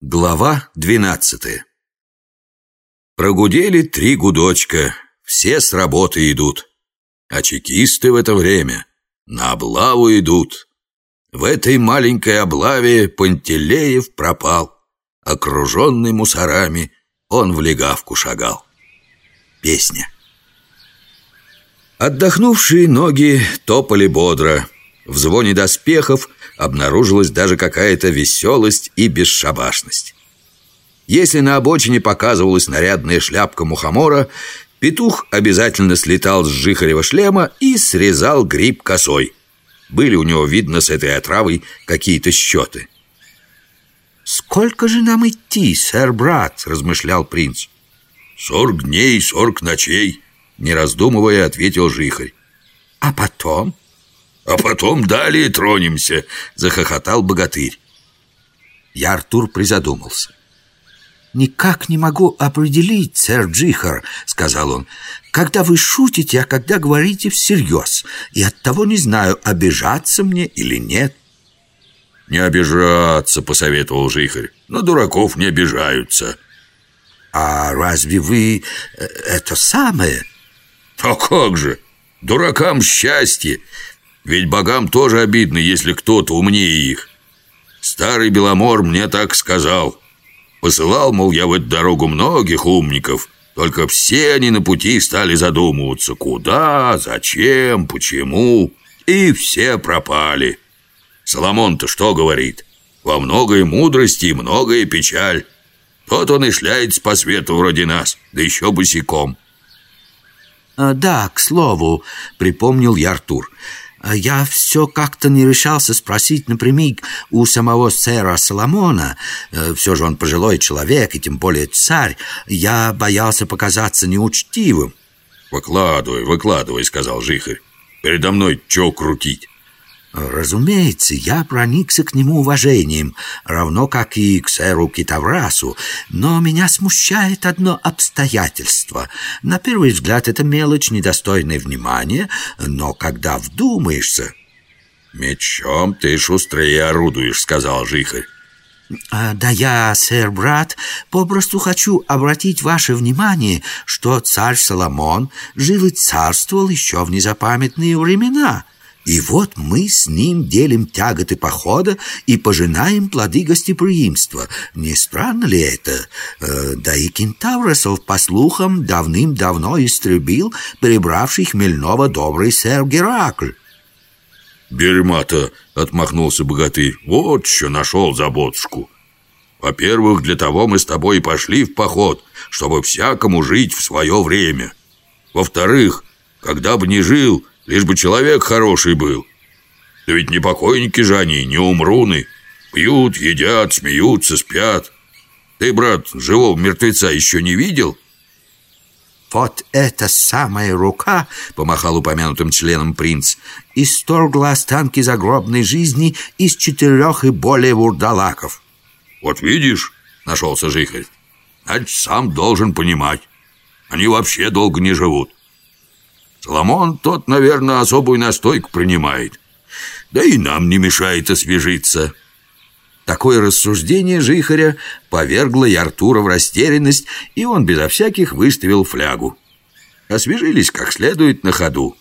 Глава двенадцатая Прогудели три гудочка, все с работы идут. А чекисты в это время на облаву идут. В этой маленькой облаве Пантелеев пропал. Окруженный мусорами, он в легавку шагал. Песня. Отдохнувшие ноги топали бодро. В звоне доспехов обнаружилась даже какая-то веселость и бесшабашность. Если на обочине показывалась нарядная шляпка мухомора, петух обязательно слетал с жихарева шлема и срезал гриб косой. Были у него, видно, с этой отравой какие-то счеты. «Сколько же нам идти, сэр-брат?» — размышлял принц. «Сорок дней, сорок ночей», — не раздумывая, ответил жихарь. «А потом?» А потом далее тронемся, захохотал богатырь. Я Артур призадумался. «Никак не могу определить, сэр Джихар», — сказал он, «когда вы шутите, а когда говорите всерьез, и оттого не знаю, обижаться мне или нет». «Не обижаться», — посоветовал Жихарь, «но дураков не обижаются». «А разве вы э, это самое?» «А как же! Дуракам счастье! Ведь богам тоже обидно, если кто-то умнее их. Старый Беломор мне так сказал. Посылал, мол, я в эту дорогу многих умников, только все они на пути стали задумываться, куда, зачем, почему, и все пропали. Соломон-то что говорит? Во многое мудрости и многое печаль. Тот он и шляется по свету вроде нас, да еще босиком. А, «Да, к слову», — припомнил я Артур, — я все как-то не решался спросить напрямик у самого сэра Соломона. Э, все же он пожилой человек, и тем более царь. Я боялся показаться неучтивым. «Выкладывай, выкладывай», — сказал Жихарь. «Передо мной чё крутить?» Разумеется, я проникся к нему уважением, равно как и к сэру Китаврасу, но меня смущает одно обстоятельство. На первый взгляд это мелочь, недостойная внимания, но когда вдумаешься... «Мечом ты шустрее орудуешь», — сказал Жихарь. А, «Да я, сэр-брат, попросту хочу обратить ваше внимание, что царь Соломон жил и царствовал еще в незапамятные времена». И вот мы с ним делим тяготы похода и пожинаем плоды гостеприимства. Не странно ли это? Э, да и кентавросов, по слухам, давным-давно истребил прибравший хмельного добрый сэр Геракль. «Дерьма-то!» — отмахнулся богатырь. «Вот что нашел заботушку. Во-первых, для того мы с тобой пошли в поход, чтобы всякому жить в свое время. Во-вторых, когда бы ни жил, лишь бы человек хороший был. Да ведь не покойники же они, не умруны. Пьют, едят, смеются, спят. Ты, брат, живого мертвеца еще не видел?» «Вот эта самая рука, — помахал упомянутым членом принц, — исторгла останки загробной жизни из четырех и более вурдалаков». «Вот видишь, — нашелся жихарь, — значит, сам должен понимать. Они вообще долго не живут. Соломон тот, наверное, особую настойку принимает. Да и нам не мешает освежиться. Такое рассуждение Жихаря повергло и Артура в растерянность, и он безо всяких выставил флягу. Освежились как следует на ходу.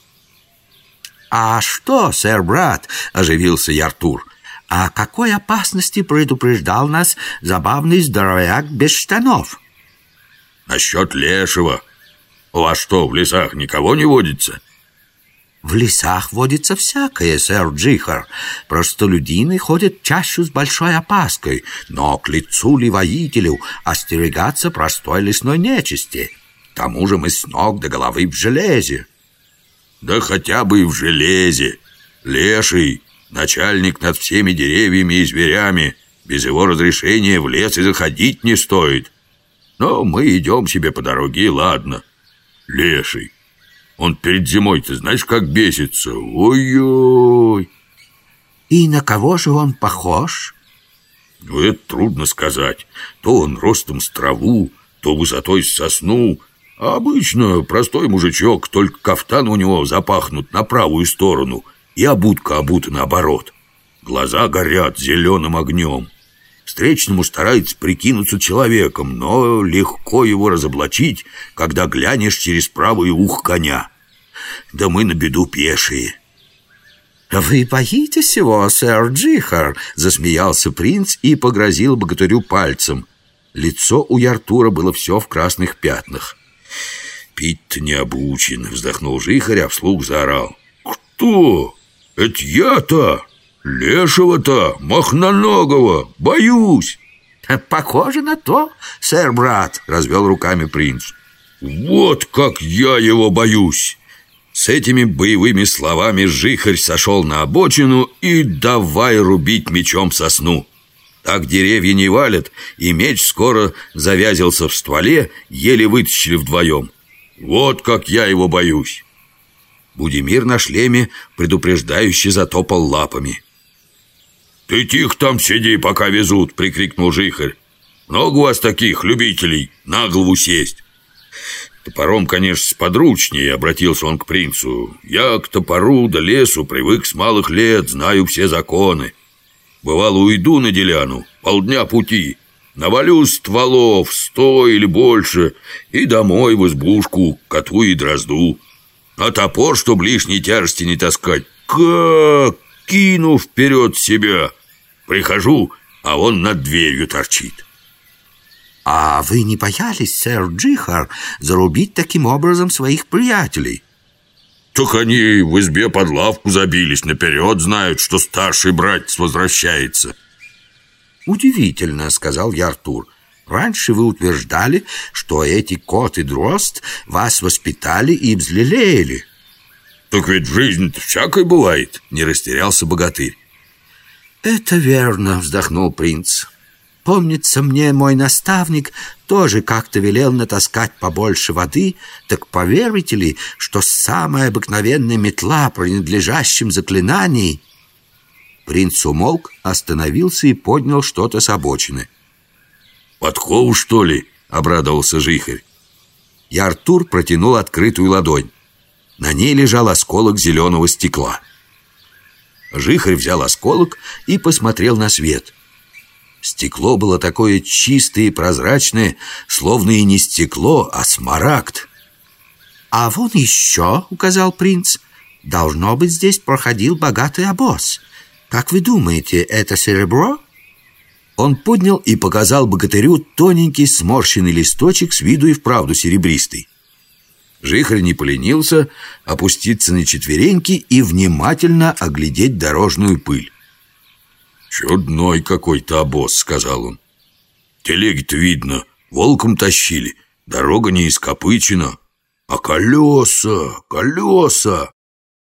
«А что, сэр-брат?» — оживился и Артур. «О какой опасности предупреждал нас забавный здоровяк без штанов?» «Насчет лешего», у вас что, в лесах никого не водится? В лесах водится всякое, сэр Джихар. Простолюдины ходят чаще с большой опаской, но к лицу ли воителю остерегаться простой лесной нечисти. К тому же мы с ног до головы в железе. Да хотя бы и в железе. Леший, начальник над всеми деревьями и зверями. Без его разрешения в лес и заходить не стоит. Но мы идем себе по дороге, ладно. Леший. Он перед зимой-то знаешь, как бесится. Ой-ой. И на кого же он похож? Ну, это трудно сказать. То он ростом с траву, то высотой с сосну. А обычно простой мужичок, только кафтан у него запахнут на правую сторону, и обутка обута наоборот. Глаза горят зеленым огнем. Встречному старается прикинуться человеком, но легко его разоблачить, когда глянешь через правый ух коня. Да мы на беду пешие. «Вы боитесь его, сэр Джихар?» — засмеялся принц и погрозил богатырю пальцем. Лицо у Яртура было все в красных пятнах. «Пить-то не обучен», — вздохнул Жихарь, а вслух заорал. «Кто? Это я-то? Лешего-то, махноногого, боюсь!» «Похоже на то, сэр-брат», — развел руками принц. «Вот как я его боюсь!» С этими боевыми словами Жихарь сошел на обочину и давай рубить мечом сосну. Так деревья не валят, и меч скоро завязился в стволе, еле вытащили вдвоем. Вот как я его боюсь. Будимир на шлеме предупреждающе затопал лапами. «Ты тихо там сиди, пока везут!» — прикрикнул Жихарь. «Много у вас таких любителей на голову сесть!» Топором, конечно, сподручнее, обратился он к принцу. Я к топору да лесу привык с малых лет, знаю все законы. Бывало, уйду на деляну, полдня пути, навалю стволов сто или больше и домой в избушку, коту и дрозду. А топор, чтоб лишней тяжести не таскать, как кину вперед себя. Прихожу, а он над дверью торчит. «А вы не боялись, сэр Джихар, зарубить таким образом своих приятелей?» «Так они в избе под лавку забились, наперед знают, что старший братец возвращается». «Удивительно», — сказал я Артур. «Раньше вы утверждали, что эти кот и дрозд вас воспитали и взлелеяли». «Так ведь жизнь-то всякой бывает», — не растерялся богатырь. «Это верно», — вздохнул принц. Помнится мне, мой наставник тоже как-то велел натаскать побольше воды, так поверите ли, что самая обыкновенная метла, принадлежащим заклинаний... Принц умолк, остановился и поднял что-то с обочины. «Подкову, что ли?» — обрадовался Жихарь. И Артур протянул открытую ладонь. На ней лежал осколок зеленого стекла. Жихарь взял осколок и посмотрел на свет — Стекло было такое чистое и прозрачное, словно и не стекло, а смарагд. «А вон еще», — указал принц, — «должно быть, здесь проходил богатый обоз. Как вы думаете, это серебро?» Он поднял и показал богатырю тоненький сморщенный листочек с виду и вправду серебристый. Жихарь не поленился опуститься на четвереньки и внимательно оглядеть дорожную пыль. «Чудной какой-то обоз», — сказал он. «Телеги-то видно, волком тащили, дорога не ископычена. А колеса, колеса!